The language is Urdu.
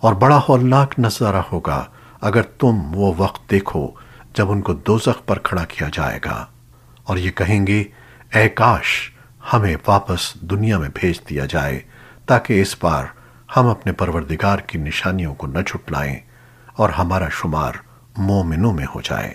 اور بڑا ہولناک نظارہ ہوگا اگر تم وہ وقت دیکھو جب ان کو دوزخ پر کھڑا کیا جائے گا۔ اور یہ کہیں گے، اے کاش، ہمیں واپس دنیا میں بھیج دیا جائے تاکہ اس بار ہم اپنے پروردگار کی نشانیوں کو نہ چھٹلائیں اور ہمارا شمار مومنوں میں ہو جائے۔